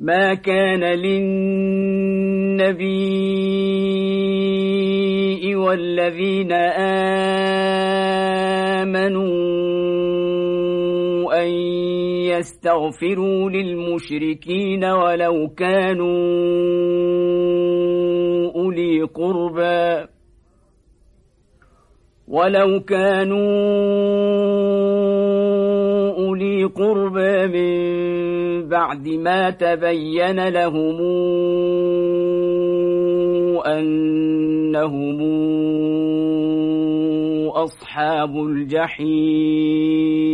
ما كان للنبي والذين آمنوا أن يستغفروا للمشركين ولو كانوا أولي قربى ولو كانوا قربى من بعد ما تبين لهم أنهم أصحاب الجحيم.